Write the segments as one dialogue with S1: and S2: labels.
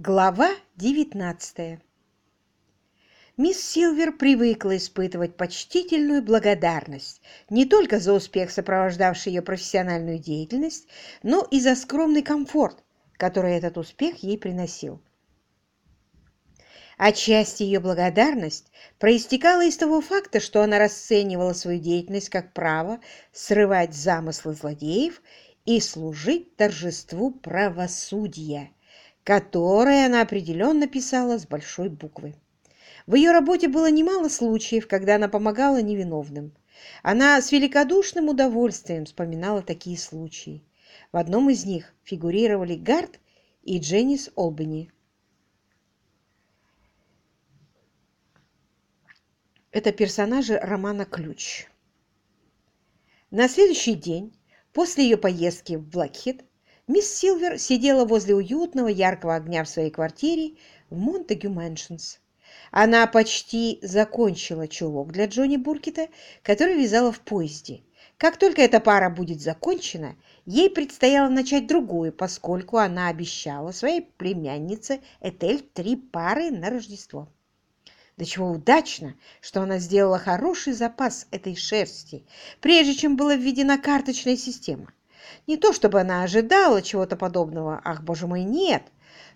S1: Глава 19 Мисс Силвер привыкла испытывать почтительную благодарность не только за успех, сопровождавший ее профессиональную деятельность, но и за скромный комфорт, который этот успех ей приносил. Отчасти ее благодарность проистекала из того факта, что она расценивала свою деятельность как право срывать замыслы злодеев и служить торжеству правосудия которое она определенно писала с большой буквы. В ее работе было немало случаев, когда она помогала невиновным. Она с великодушным удовольствием вспоминала такие случаи. В одном из них фигурировали Гард и Дженнис Олбани. Это персонажи романа «Ключ». На следующий день, после ее поездки в Блэкхед, Мисс Силвер сидела возле уютного яркого огня в своей квартире в Монтегю Мэншнс. Она почти закончила чулок для Джонни Буркета, который вязала в поезде. Как только эта пара будет закончена, ей предстояло начать другую, поскольку она обещала своей племяннице Этель три пары на Рождество. До чего удачно, что она сделала хороший запас этой шерсти, прежде чем была введена карточная система. Не то чтобы она ожидала чего-то подобного, ах, боже мой, нет,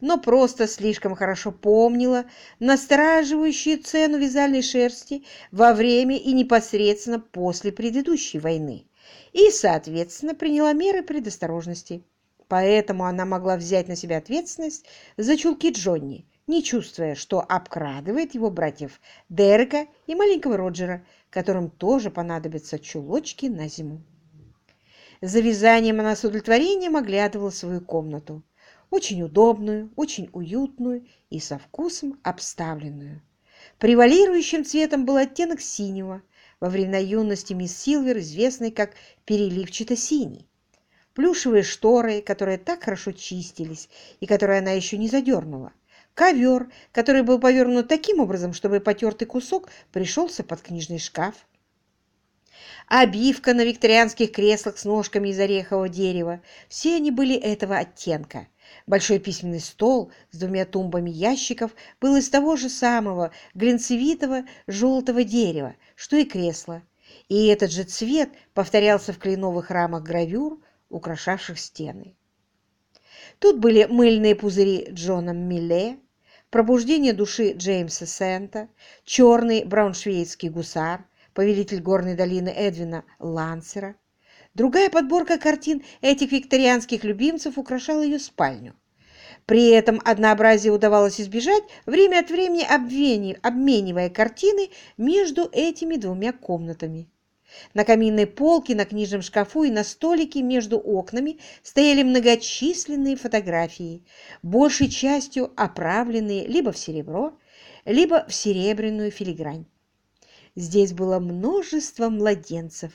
S1: но просто слишком хорошо помнила настораживающую цену вязальной шерсти во время и непосредственно после предыдущей войны и, соответственно, приняла меры предосторожности. Поэтому она могла взять на себя ответственность за чулки Джонни, не чувствуя, что обкрадывает его братьев Дерека и маленького Роджера, которым тоже понадобятся чулочки на зиму. За вязанием она с удовлетворением оглядывала свою комнату. Очень удобную, очень уютную и со вкусом обставленную. Превалирующим цветом был оттенок синего, во времена юности мисс Силвер, известный как переливчато-синий. Плюшевые шторы, которые так хорошо чистились и которые она еще не задернула. Ковер, который был повернут таким образом, чтобы потертый кусок пришелся под книжный шкаф обивка на викторианских креслах с ножками из орехового дерева. Все они были этого оттенка. Большой письменный стол с двумя тумбами ящиков был из того же самого глинцевитого желтого дерева, что и кресло. И этот же цвет повторялся в кленовых рамах гравюр, украшавших стены. Тут были мыльные пузыри Джона Милле, пробуждение души Джеймса Сента, черный брауншвейгский гусар, повелитель горной долины Эдвина Лансера. Другая подборка картин этих викторианских любимцев украшала ее спальню. При этом однообразие удавалось избежать, время от времени обменивая картины между этими двумя комнатами. На каминной полке, на книжном шкафу и на столике между окнами стояли многочисленные фотографии, большей частью оправленные либо в серебро, либо в серебряную филигрань. Здесь было множество младенцев,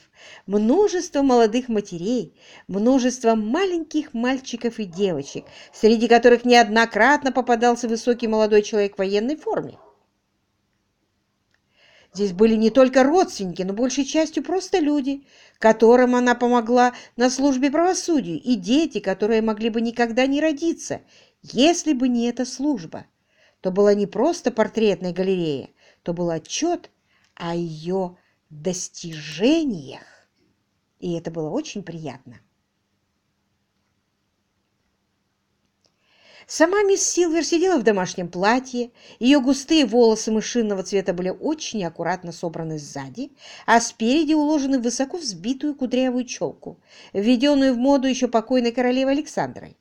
S1: множество молодых матерей, множество маленьких мальчиков и девочек, среди которых неоднократно попадался высокий молодой человек в военной форме. Здесь были не только родственники, но большей частью просто люди, которым она помогла на службе правосудию, и дети, которые могли бы никогда не родиться, если бы не эта служба. То была не просто портретная галерея, то был отчет о ее достижениях, и это было очень приятно. Сама мисс Силвер сидела в домашнем платье, ее густые волосы мышиного цвета были очень аккуратно собраны сзади, а спереди уложены в высоко взбитую кудрявую челку, введенную в моду еще покойной королевой Александрой.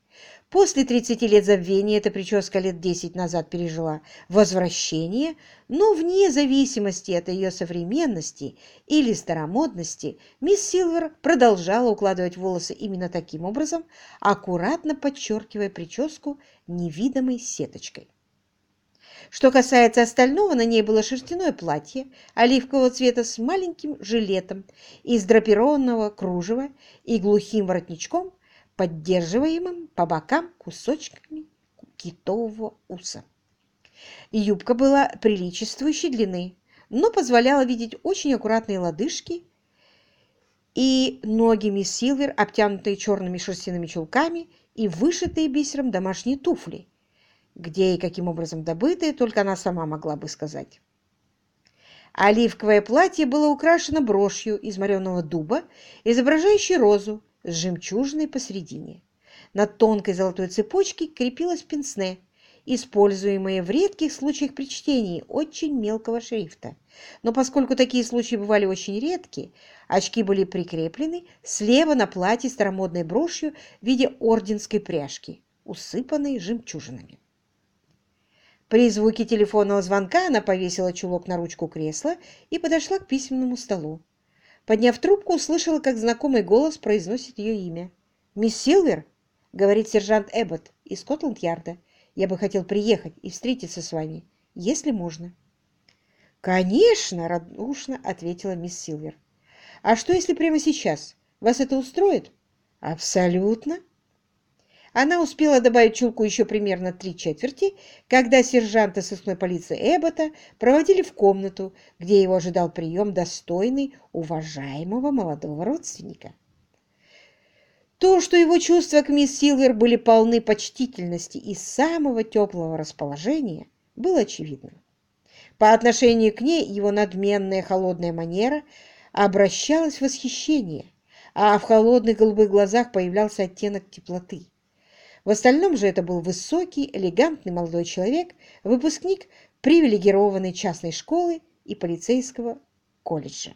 S1: После 30 лет забвения эта прическа лет 10 назад пережила возвращение, но вне зависимости от ее современности или старомодности, мисс Силвер продолжала укладывать волосы именно таким образом, аккуратно подчеркивая прическу невидимой сеточкой. Что касается остального, на ней было шерстяное платье оливкового цвета с маленьким жилетом из драпированного кружева и глухим воротничком, поддерживаемым по бокам кусочками китового уса. Юбка была приличествующей длины, но позволяла видеть очень аккуратные лодыжки и ноги мисс Силвер, обтянутые черными шерстяными чулками и вышитые бисером домашние туфли. где и каким образом добытые, только она сама могла бы сказать. Оливковое платье было украшено брошью из мореного дуба, изображающей розу с жемчужиной посередине. На тонкой золотой цепочке крепилось пенсне, используемое в редких случаях при чтении очень мелкого шрифта. Но поскольку такие случаи бывали очень редки, очки были прикреплены слева на платье старомодной брошью в виде орденской пряжки, усыпанной жемчужинами. При звуке телефонного звонка она повесила чулок на ручку кресла и подошла к письменному столу. Подняв трубку, услышала, как знакомый голос произносит ее имя. «Мисс Силвер?» — говорит сержант Эббот из Скотланд-Ярда. «Я бы хотел приехать и встретиться с вами, если можно». «Конечно!» — радушно ответила мисс Силвер. «А что, если прямо сейчас? Вас это устроит?» «Абсолютно!» Она успела добавить чулку еще примерно три четверти, когда сержанта сыскной полиции Эббота проводили в комнату, где его ожидал прием достойный уважаемого молодого родственника. То, что его чувства к мисс Силвер были полны почтительности и самого теплого расположения, было очевидно. По отношению к ней его надменная холодная манера обращалась в восхищение, а в холодных голубых глазах появлялся оттенок теплоты. В остальном же это был высокий, элегантный молодой человек, выпускник привилегированной частной школы и полицейского колледжа.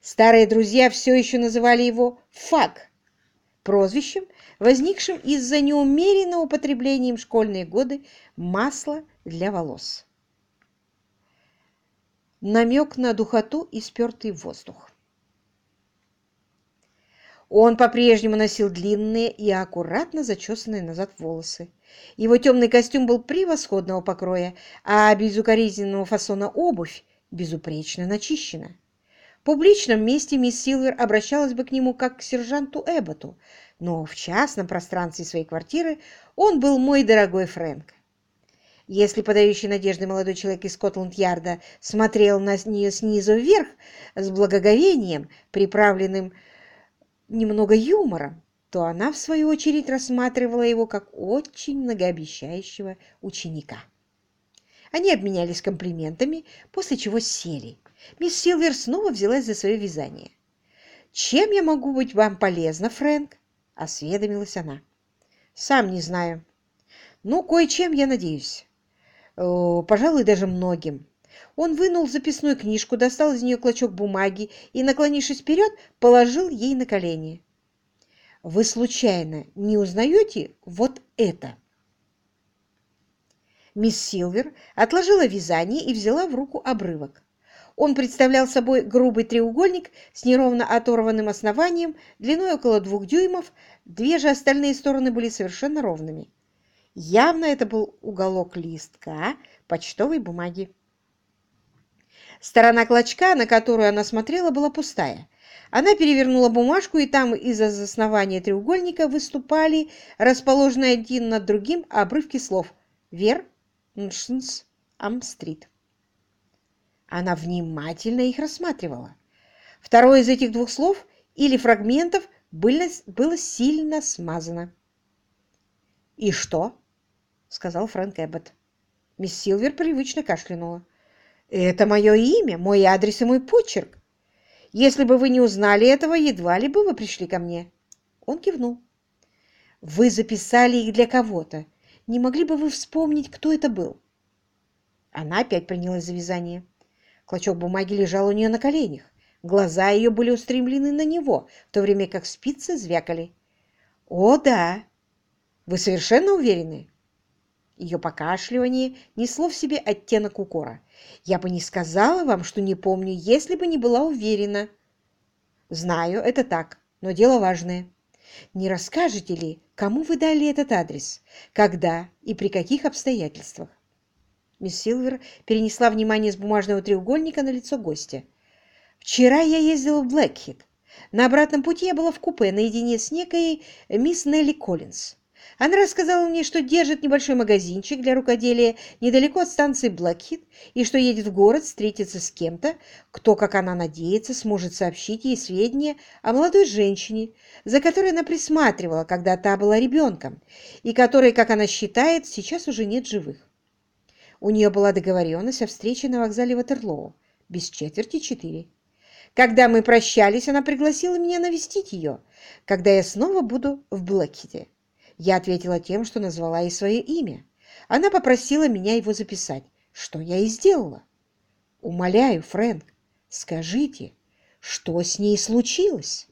S1: Старые друзья все еще называли его «Фак», прозвищем, возникшим из-за неумеренного употребления им школьные годы масла для волос. Намек на духоту и спертый воздух. Он по-прежнему носил длинные и аккуратно зачесанные назад волосы. Его темный костюм был превосходного покроя, а безукоризненного фасона обувь безупречно начищена. В публичном месте мисс Силвер обращалась бы к нему как к сержанту Эбботу, но в частном пространстве своей квартиры он был мой дорогой Фрэнк. Если подающий надежды молодой человек из Скотланд-Ярда смотрел на нее снизу вверх с благоговением, приправленным немного юмора, то она, в свою очередь, рассматривала его как очень многообещающего ученика. Они обменялись комплиментами, после чего сели. Мисс Силвер снова взялась за свое вязание. «Чем я могу быть вам полезна, Фрэнк?» — осведомилась она. «Сам не знаю. Ну, кое-чем, я надеюсь. О, пожалуй, даже многим. Он вынул записную книжку, достал из нее клочок бумаги и, наклонившись вперед, положил ей на колени. «Вы случайно не узнаете вот это?» Мисс Силвер отложила вязание и взяла в руку обрывок. Он представлял собой грубый треугольник с неровно оторванным основанием, длиной около двух дюймов, две же остальные стороны были совершенно ровными. Явно это был уголок листка почтовой бумаги. Сторона клочка, на которую она смотрела, была пустая. Она перевернула бумажку, и там из-за основания треугольника выступали, расположенные один над другим, обрывки слов «Вер», «Ншнс», «Амстрит». Она внимательно их рассматривала. Второе из этих двух слов или фрагментов было, было сильно смазано. «И что?» — сказал Фрэнк Эббот. Мисс Силвер привычно кашлянула. Это мое имя, мой адрес и мой почерк. Если бы вы не узнали этого, едва ли бы вы пришли ко мне. Он кивнул. Вы записали их для кого-то. Не могли бы вы вспомнить, кто это был? Она опять принялась за вязание. Клочок бумаги лежал у нее на коленях. Глаза ее были устремлены на него, в то время как спицы звякали. «О, да! Вы совершенно уверены?» Ее покашливание несло в себе оттенок укора. «Я бы не сказала вам, что не помню, если бы не была уверена». «Знаю, это так, но дело важное. Не расскажете ли, кому вы дали этот адрес, когда и при каких обстоятельствах?» Мисс Силвер перенесла внимание с бумажного треугольника на лицо гостя. «Вчера я ездила в Блэкхит. На обратном пути я была в купе наедине с некой мисс Нелли Коллинз. Она рассказала мне, что держит небольшой магазинчик для рукоделия недалеко от станции Блэкхит и что едет в город встретиться с кем-то, кто, как она надеется, сможет сообщить ей сведения о молодой женщине, за которой она присматривала, когда та была ребенком, и которой, как она считает, сейчас уже нет живых. У нее была договоренность о встрече на вокзале Ватерлоу без четверти четыре. Когда мы прощались, она пригласила меня навестить ее, когда я снова буду в Блэкхите. Я ответила тем, что назвала ей свое имя. Она попросила меня его записать, что я и сделала. Умоляю, Фрэнк, скажите, что с ней случилось?